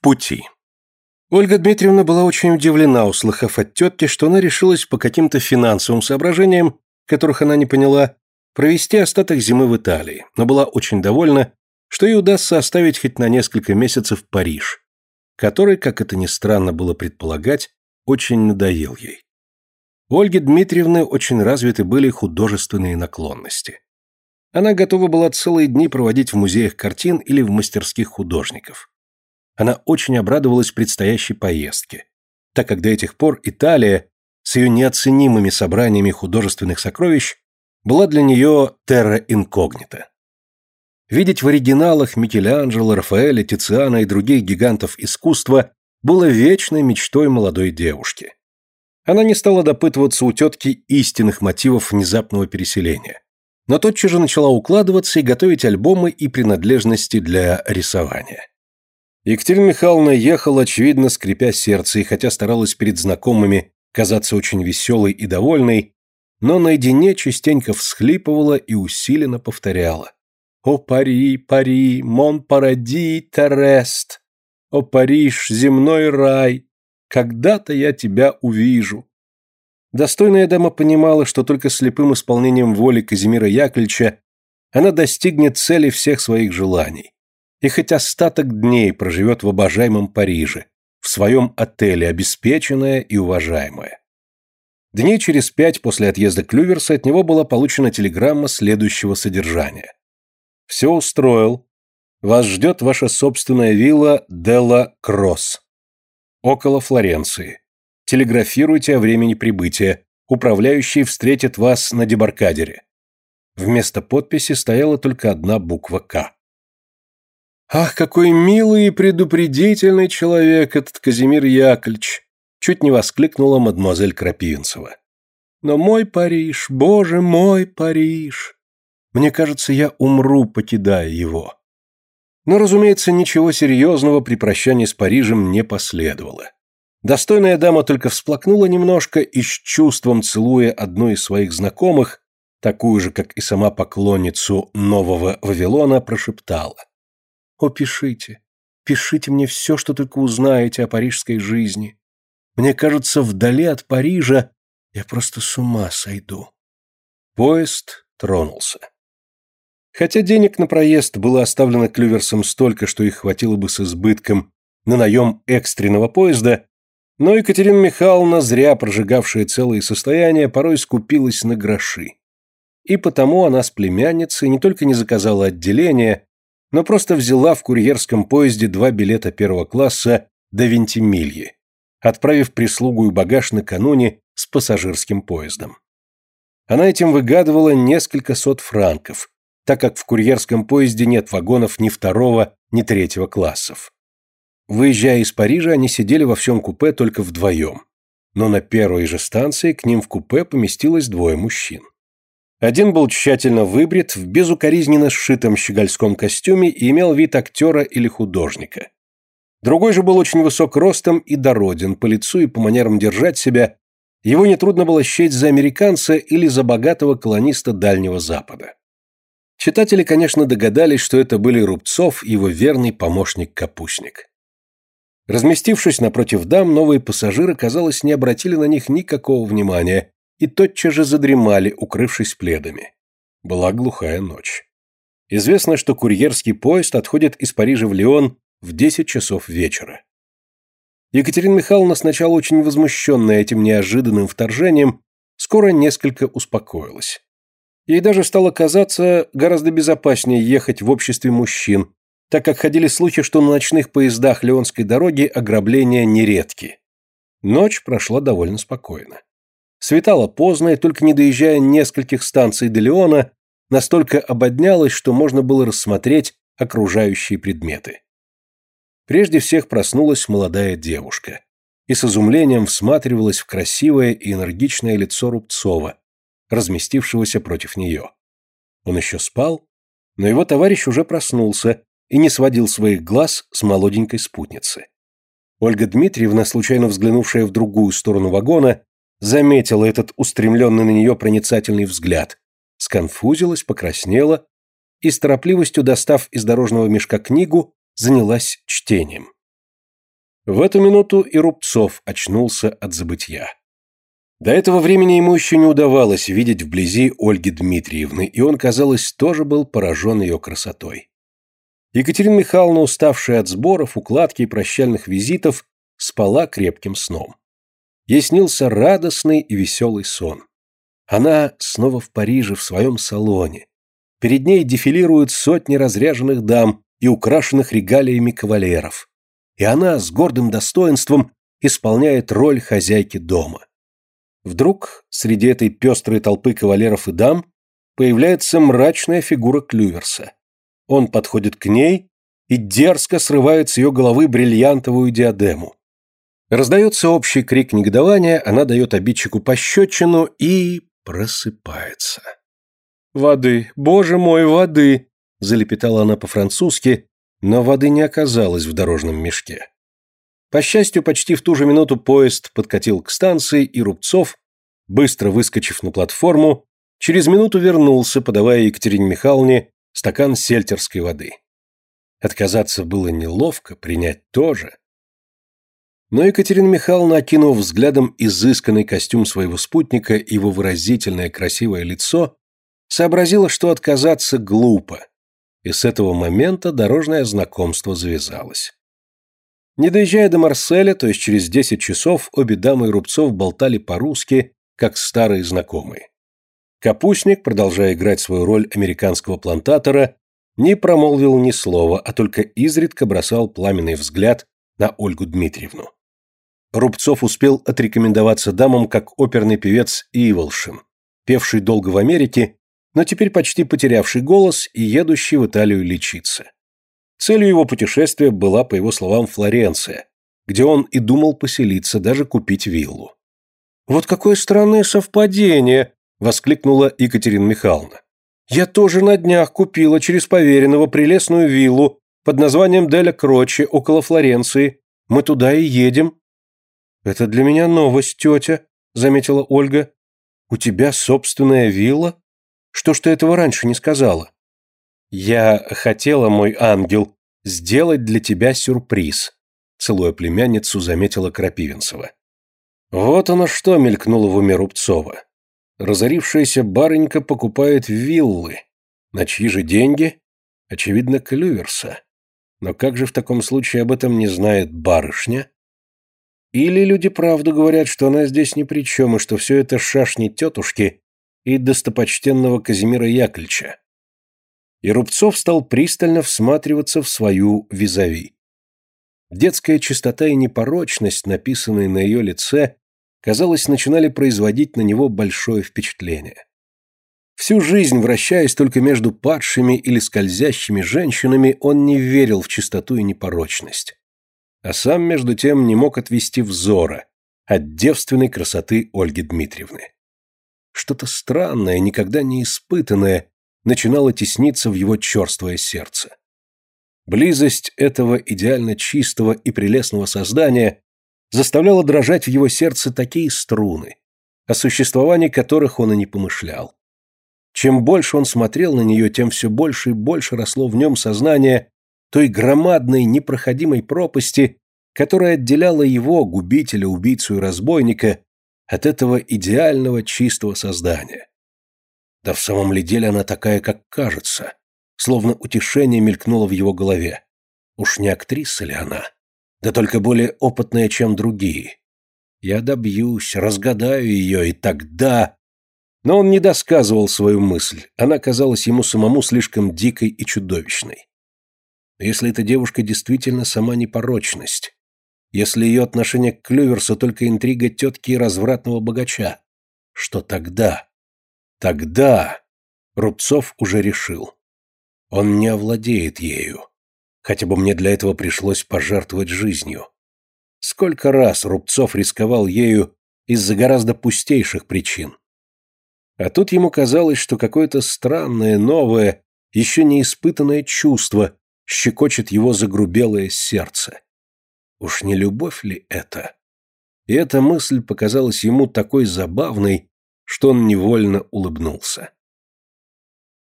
Пути. Ольга Дмитриевна была очень удивлена, услыхав от тетки, что она решилась по каким-то финансовым соображениям, которых она не поняла, провести остаток зимы в Италии, но была очень довольна, что ей удастся оставить хоть на несколько месяцев Париж, который, как это ни странно было предполагать, очень надоел ей. У Ольги Дмитриевны очень развиты были художественные наклонности. Она готова была целые дни проводить в музеях картин или в мастерских художников. Она очень обрадовалась предстоящей поездке, так как до этих пор Италия с ее неоценимыми собраниями художественных сокровищ была для нее терра инкогнита. Видеть в оригиналах Микеланджело, Рафаэля, Тициана и других гигантов искусства было вечной мечтой молодой девушки. Она не стала допытываться у тетки истинных мотивов внезапного переселения, но тотчас же начала укладываться и готовить альбомы и принадлежности для рисования. Екатерина Михайловна ехала, очевидно, скрипя сердце, и хотя старалась перед знакомыми казаться очень веселой и довольной, но наедине частенько всхлипывала и усиленно повторяла. «О Пари, Пари, Мон Паради, Терест! О Париж, земной рай! Когда-то я тебя увижу!» Достойная дама понимала, что только слепым исполнением воли Казимира Яковлевича она достигнет цели всех своих желаний. И хоть остаток дней проживет в обожаемом Париже, в своем отеле, обеспеченная и уважаемая. Дней через пять после отъезда Клюверса от него была получена телеграмма следующего содержания. «Все устроил. Вас ждет ваша собственная вилла Делла Кросс. Около Флоренции. Телеграфируйте о времени прибытия. Управляющий встретит вас на дебаркадере». Вместо подписи стояла только одна буква «К». «Ах, какой милый и предупредительный человек этот Казимир Яковлевич!» Чуть не воскликнула мадемуазель Крапивинцева. Но мой Париж, боже мой Париж! Мне кажется, я умру, покидая его. Но, разумеется, ничего серьезного при прощании с Парижем не последовало. Достойная дама только всплакнула немножко и с чувством целуя одну из своих знакомых, такую же, как и сама поклонницу нового Вавилона, прошептала. «О, пишите, пишите мне все, что только узнаете о парижской жизни. Мне кажется, вдали от Парижа я просто с ума сойду. Поезд тронулся. Хотя денег на проезд было оставлено Клюверсом столько, что их хватило бы с избытком на наем экстренного поезда, но Екатерина Михайловна, зря прожигавшая целые состояния, порой скупилась на гроши. И потому она с племянницей не только не заказала отделение, но просто взяла в курьерском поезде два билета первого класса до Вентимильи, отправив прислугу и багаж накануне с пассажирским поездом. Она этим выгадывала несколько сот франков, так как в курьерском поезде нет вагонов ни второго, ни третьего классов. Выезжая из Парижа, они сидели во всем купе только вдвоем. Но на первой же станции к ним в купе поместилось двое мужчин. Один был тщательно выбрит в безукоризненно сшитом щегольском костюме и имел вид актера или художника. Другой же был очень высок ростом и дороден, по лицу и по манерам держать себя. Его нетрудно было счесть за американца или за богатого колониста Дальнего Запада. Читатели, конечно, догадались, что это были Рубцов и его верный помощник-капустник. Разместившись напротив дам, новые пассажиры, казалось, не обратили на них никакого внимания и тотчас же задремали, укрывшись пледами. Была глухая ночь. Известно, что курьерский поезд отходит из Парижа в Лион в 10 часов вечера. Екатерина Михайловна, сначала очень возмущенная этим неожиданным вторжением, скоро несколько успокоилась. Ей даже стало казаться гораздо безопаснее ехать в обществе мужчин, так как ходили слухи, что на ночных поездах Леонской дороги ограбления нередки. Ночь прошла довольно спокойно. Светало поздно, и только не доезжая нескольких станций до Леона, настолько ободнялось, что можно было рассмотреть окружающие предметы. Прежде всех проснулась молодая девушка и с изумлением всматривалась в красивое и энергичное лицо Рубцова, разместившегося против нее. Он еще спал, но его товарищ уже проснулся и не сводил своих глаз с молоденькой спутницы. Ольга Дмитриевна, случайно взглянувшая в другую сторону вагона, заметила этот устремленный на нее проницательный взгляд, сконфузилась, покраснела и с торопливостью, достав из дорожного мешка книгу, занялась чтением. В эту минуту и Рубцов очнулся от забытья. До этого времени ему еще не удавалось видеть вблизи Ольги Дмитриевны, и он, казалось, тоже был поражен ее красотой. Екатерина Михайловна, уставшая от сборов, укладки и прощальных визитов, спала крепким сном. Ей снился радостный и веселый сон. Она снова в Париже, в своем салоне. Перед ней дефилируют сотни разряженных дам и украшенных регалиями кавалеров. И она с гордым достоинством исполняет роль хозяйки дома. Вдруг среди этой пестрой толпы кавалеров и дам появляется мрачная фигура Клюверса. Он подходит к ней и дерзко срывает с ее головы бриллиантовую диадему. Раздается общий крик негодования, она дает обидчику пощечину и просыпается. «Воды! Боже мой, воды!» – залепетала она по-французски, но воды не оказалось в дорожном мешке. По счастью, почти в ту же минуту поезд подкатил к станции, и Рубцов, быстро выскочив на платформу, через минуту вернулся, подавая Екатерине Михайловне стакан сельтерской воды. Отказаться было неловко, принять тоже. Но Екатерина Михайловна, окинув взглядом изысканный костюм своего спутника и его выразительное красивое лицо, сообразила, что отказаться глупо, и с этого момента дорожное знакомство завязалось. Не доезжая до Марселя, то есть через 10 часов, обе дамы и Рубцов болтали по-русски, как старые знакомые. Капустник, продолжая играть свою роль американского плантатора, не промолвил ни слова, а только изредка бросал пламенный взгляд на Ольгу Дмитриевну. Рубцов успел отрекомендоваться дамам как оперный певец Иволшин, певший долго в Америке, но теперь почти потерявший голос и едущий в Италию лечиться. Целью его путешествия была, по его словам, Флоренция, где он и думал поселиться, даже купить виллу. «Вот какое странное совпадение!» – воскликнула Екатерина Михайловна. «Я тоже на днях купила через поверенного прелестную виллу под названием Деля Кроче около Флоренции. Мы туда и едем». «Это для меня новость, тетя», – заметила Ольга. «У тебя собственная вилла? Что ж ты этого раньше не сказала?» «Я хотела, мой ангел, сделать для тебя сюрприз», целуя племянницу, заметила Крапивинцева. Вот оно что мелькнуло в уме Рубцова. Разорившаяся барынька покупает виллы. На чьи же деньги? Очевидно, Клюверса. Но как же в таком случае об этом не знает барышня? Или люди правду говорят, что она здесь ни при чем, и что все это шашни тетушки и достопочтенного Казимира Яковлевича? и Рубцов стал пристально всматриваться в свою визави. Детская чистота и непорочность, написанные на ее лице, казалось, начинали производить на него большое впечатление. Всю жизнь, вращаясь только между падшими или скользящими женщинами, он не верил в чистоту и непорочность. А сам, между тем, не мог отвести взора от девственной красоты Ольги Дмитриевны. Что-то странное, никогда не испытанное, начинало тесниться в его черствое сердце. Близость этого идеально чистого и прелестного создания заставляла дрожать в его сердце такие струны, о существовании которых он и не помышлял. Чем больше он смотрел на нее, тем все больше и больше росло в нем сознание той громадной непроходимой пропасти, которая отделяла его, губителя, убийцу и разбойника, от этого идеального чистого создания. Да в самом ли деле она такая, как кажется? Словно утешение мелькнуло в его голове. Уж не актриса ли она? Да только более опытная, чем другие. Я добьюсь, разгадаю ее, и тогда... Но он не досказывал свою мысль, она казалась ему самому слишком дикой и чудовищной. Если эта девушка действительно сама непорочность, если ее отношение к Клюверсу только интрига тетки и развратного богача, что тогда? Тогда Рубцов уже решил. Он не овладеет ею. Хотя бы мне для этого пришлось пожертвовать жизнью. Сколько раз Рубцов рисковал ею из-за гораздо пустейших причин. А тут ему казалось, что какое-то странное, новое, еще не испытанное чувство щекочет его загрубелое сердце. Уж не любовь ли это? И эта мысль показалась ему такой забавной, что он невольно улыбнулся.